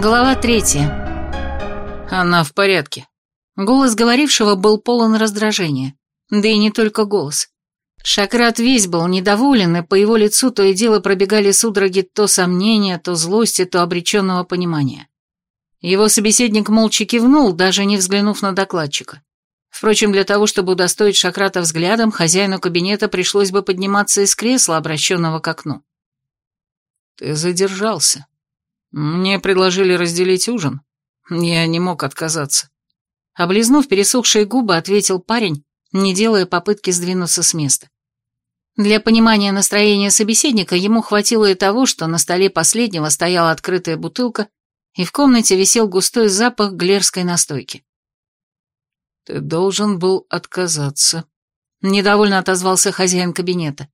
Глава третья. Она в порядке. Голос говорившего был полон раздражения. Да и не только голос. Шакрат весь был недоволен, и по его лицу то и дело пробегали судороги то сомнения, то злости, то обреченного понимания. Его собеседник молча кивнул, даже не взглянув на докладчика. Впрочем, для того, чтобы удостоить Шакрата взглядом, хозяину кабинета пришлось бы подниматься из кресла, обращенного к окну. «Ты задержался. Мне предложили разделить ужин. Я не мог отказаться». Облизнув пересохшие губы, ответил парень, не делая попытки сдвинуться с места. Для понимания настроения собеседника ему хватило и того, что на столе последнего стояла открытая бутылка, и в комнате висел густой запах глерской настойки. «Ты должен был отказаться», — недовольно отозвался хозяин кабинета.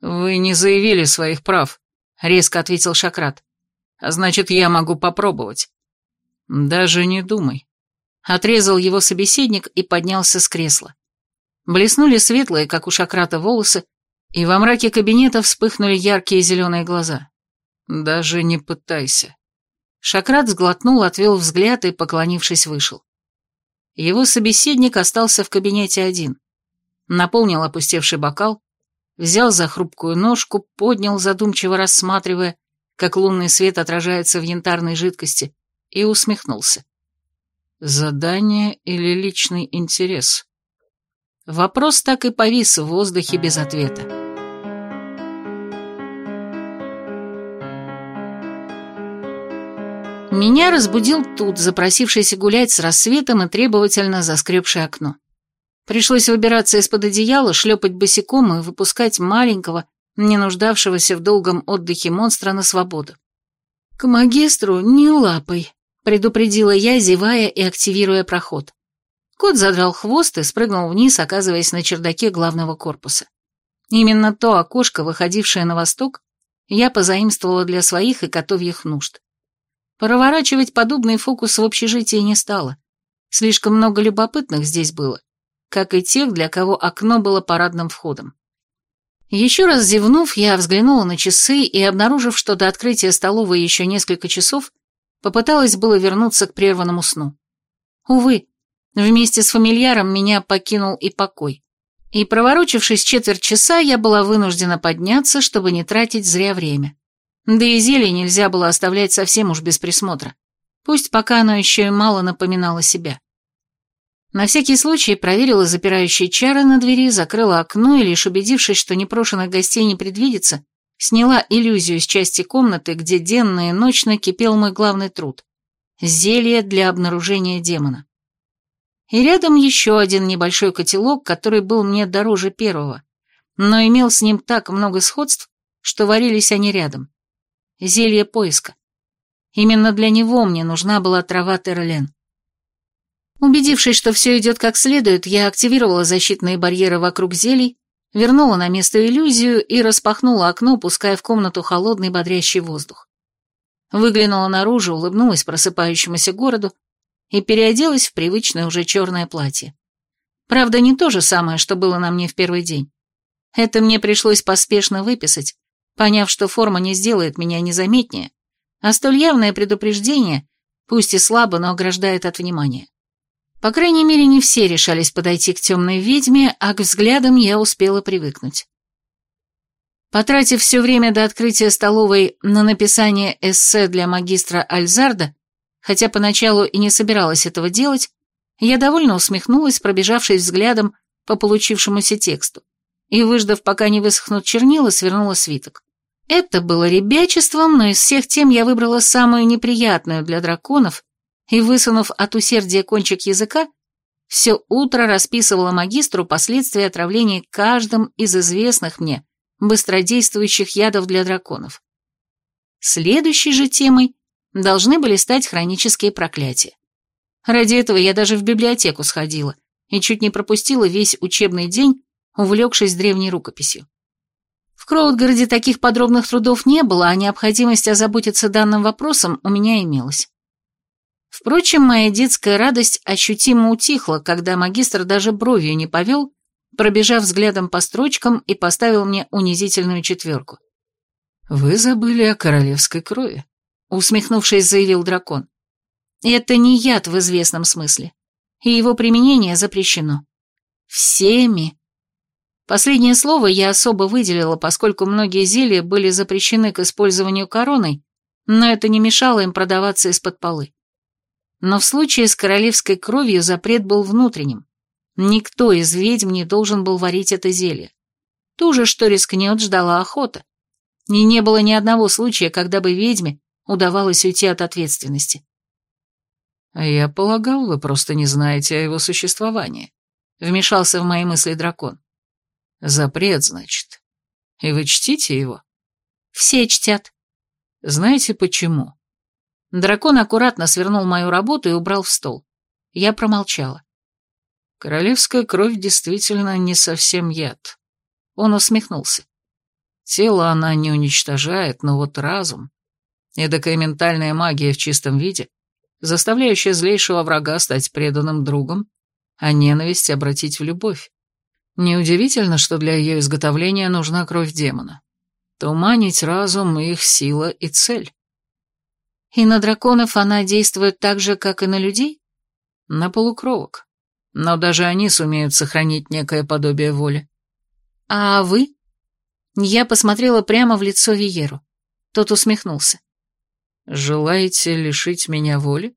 «Вы не заявили своих прав», — резко ответил Шакрат. «А значит, я могу попробовать». «Даже не думай», — отрезал его собеседник и поднялся с кресла. Блеснули светлые, как у Шакрата, волосы, и во мраке кабинета вспыхнули яркие зеленые глаза. «Даже не пытайся». Шакрат сглотнул, отвел взгляд и, поклонившись, вышел. Его собеседник остался в кабинете один. Наполнил опустевший бокал, взял за хрупкую ножку, поднял, задумчиво рассматривая, как лунный свет отражается в янтарной жидкости, и усмехнулся. «Задание или личный интерес?» Вопрос так и повис в воздухе без ответа. Меня разбудил тут, запросившийся гулять с рассветом и требовательно заскребший окно. Пришлось выбираться из-под одеяла, шлепать босиком и выпускать маленького, не нуждавшегося в долгом отдыхе монстра на свободу. «К магистру не лапой», — предупредила я, зевая и активируя проход. Кот задрал хвост и спрыгнул вниз, оказываясь на чердаке главного корпуса. Именно то окошко, выходившее на восток, я позаимствовала для своих и котовьих нужд. Проворачивать подобный фокус в общежитии не стало. Слишком много любопытных здесь было, как и тех, для кого окно было парадным входом. Еще раз зевнув, я взглянула на часы и, обнаружив, что до открытия столовой еще несколько часов, попыталась было вернуться к прерванному сну. Увы, Вместе с фамильяром меня покинул и покой. И проворочившись четверть часа, я была вынуждена подняться, чтобы не тратить зря время. Да и зелье нельзя было оставлять совсем уж без присмотра. Пусть пока оно еще и мало напоминало себя. На всякий случай проверила запирающие чары на двери, закрыла окно и, лишь убедившись, что непрошенных гостей не предвидится, сняла иллюзию с части комнаты, где денно и ночно кипел мой главный труд – зелье для обнаружения демона и рядом еще один небольшой котелок, который был мне дороже первого, но имел с ним так много сходств, что варились они рядом. Зелье поиска. Именно для него мне нужна была трава Терлен. Убедившись, что все идет как следует, я активировала защитные барьеры вокруг зелий, вернула на место иллюзию и распахнула окно, пуская в комнату холодный бодрящий воздух. Выглянула наружу, улыбнулась просыпающемуся городу и переоделась в привычное уже черное платье. Правда, не то же самое, что было на мне в первый день. Это мне пришлось поспешно выписать, поняв, что форма не сделает меня незаметнее, а столь явное предупреждение, пусть и слабо, но ограждает от внимания. По крайней мере, не все решались подойти к темной ведьме, а к взглядам я успела привыкнуть. Потратив все время до открытия столовой на написание эссе для магистра Альзарда, Хотя поначалу и не собиралась этого делать, я довольно усмехнулась, пробежавшись взглядом по получившемуся тексту, и, выждав, пока не высохнут чернила, свернула свиток. Это было ребячеством, но из всех тем я выбрала самую неприятную для драконов и, высунув от усердия кончик языка, все утро расписывала магистру последствия отравления каждым из известных мне быстродействующих ядов для драконов. Следующей же темой должны были стать хронические проклятия. Ради этого я даже в библиотеку сходила и чуть не пропустила весь учебный день, увлекшись древней рукописью. В Кроудгороде таких подробных трудов не было, а необходимость озаботиться данным вопросом у меня имелась. Впрочем, моя детская радость ощутимо утихла, когда магистр даже бровью не повел, пробежав взглядом по строчкам и поставил мне унизительную четверку. «Вы забыли о королевской крови», усмехнувшись, заявил дракон. Это не яд в известном смысле, и его применение запрещено. Всеми. Последнее слово я особо выделила, поскольку многие зелья были запрещены к использованию короной, но это не мешало им продаваться из-под полы. Но в случае с королевской кровью запрет был внутренним. Никто из ведьм не должен был варить это зелье. Ту же, что рискнет, ждала охота. И не было ни одного случая, когда бы ведьме удавалось уйти от ответственности. «А «Я полагал, вы просто не знаете о его существовании», — вмешался в мои мысли дракон. «Запрет, значит. И вы чтите его?» «Все чтят». «Знаете почему?» Дракон аккуратно свернул мою работу и убрал в стол. Я промолчала. Королевская кровь действительно не совсем яд. Он усмехнулся. Тело она не уничтожает, но вот разум... Эдакая ментальная магия в чистом виде, заставляющая злейшего врага стать преданным другом, а ненависть обратить в любовь. Неудивительно, что для ее изготовления нужна кровь демона. Туманить разум — их сила и цель. И на драконов она действует так же, как и на людей? На полукровок. Но даже они сумеют сохранить некое подобие воли. А вы? Я посмотрела прямо в лицо Виеру. Тот усмехнулся. Желаете лишить меня воли?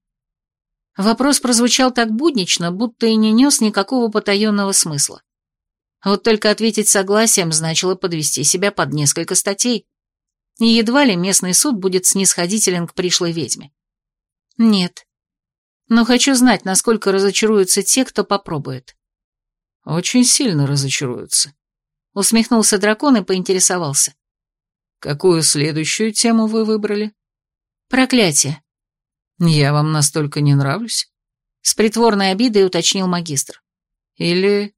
Вопрос прозвучал так буднично, будто и не нес никакого потаенного смысла. Вот только ответить согласием значило подвести себя под несколько статей и едва ли местный суд будет снисходителен к пришлой ведьме. Нет. Но хочу знать, насколько разочаруются те, кто попробует. Очень сильно разочаруются. Усмехнулся дракон и поинтересовался. Какую следующую тему вы выбрали? Проклятие. Я вам настолько не нравлюсь? С притворной обидой уточнил магистр. Или...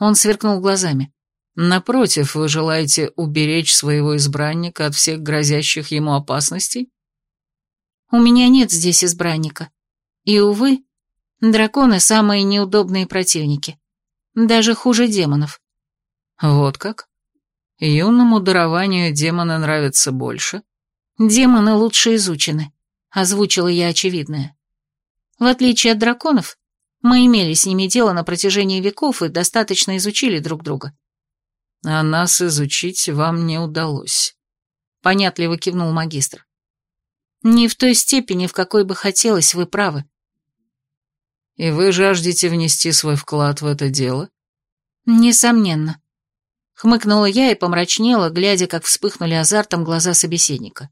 Он сверкнул глазами. Напротив, вы желаете уберечь своего избранника от всех грозящих ему опасностей? У меня нет здесь избранника. И, увы, драконы самые неудобные противники. Даже хуже демонов. Вот как? Юному дарованию демоны нравятся больше? Демоны лучше изучены, озвучила я очевидное. В отличие от драконов, мы имели с ними дело на протяжении веков и достаточно изучили друг друга. А нас изучить вам не удалось. Понятливо кивнул магистр. Не в той степени, в какой бы хотелось, вы правы. И вы жаждете внести свой вклад в это дело? Несомненно. Хмыкнула я и помрачнела, глядя, как вспыхнули азартом глаза собеседника.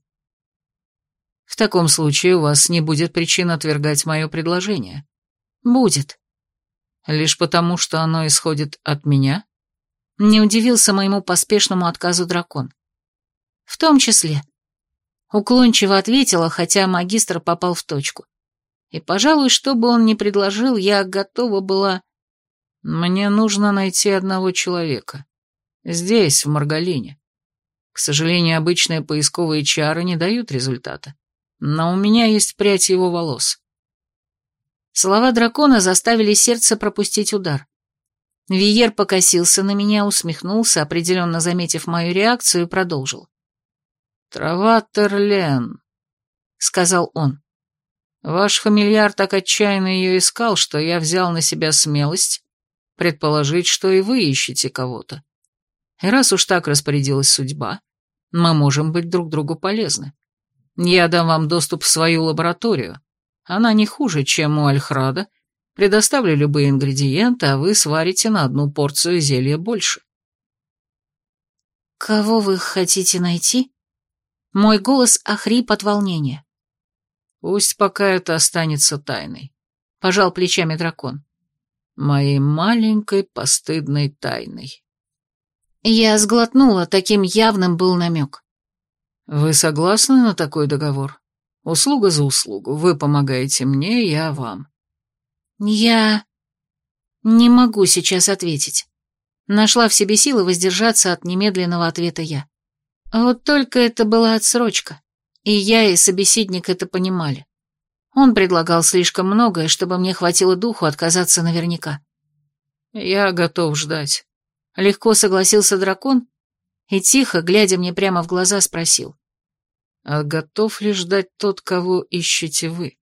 В таком случае у вас не будет причин отвергать мое предложение. Будет. Лишь потому, что оно исходит от меня? Не удивился моему поспешному отказу дракон. В том числе. Уклончиво ответила, хотя магистр попал в точку. И, пожалуй, что бы он ни предложил, я готова была... Мне нужно найти одного человека. Здесь, в Маргалине. К сожалению, обычные поисковые чары не дают результата. Но у меня есть прядь его волос. Слова дракона заставили сердце пропустить удар. Виер покосился на меня, усмехнулся, определенно заметив мою реакцию, и продолжил. «Трава Терлен», — сказал он. «Ваш фамильяр так отчаянно ее искал, что я взял на себя смелость предположить, что и вы ищете кого-то. И раз уж так распорядилась судьба, мы можем быть друг другу полезны. Я дам вам доступ в свою лабораторию. Она не хуже, чем у Альхрада, Предоставлю любые ингредиенты, а вы сварите на одну порцию зелья больше. «Кого вы хотите найти?» Мой голос охрип от волнения. «Пусть пока это останется тайной», — пожал плечами дракон. «Моей маленькой постыдной тайной». Я сглотнула, таким явным был намек. «Вы согласны на такой договор? Услуга за услугу. Вы помогаете мне, я вам. «Я... не могу сейчас ответить». Нашла в себе силы воздержаться от немедленного ответа я. Вот только это была отсрочка. И я, и собеседник это понимали. Он предлагал слишком многое, чтобы мне хватило духу отказаться наверняка. «Я готов ждать», — легко согласился дракон и тихо, глядя мне прямо в глаза, спросил. а готов ли ждать тот, кого ищете вы?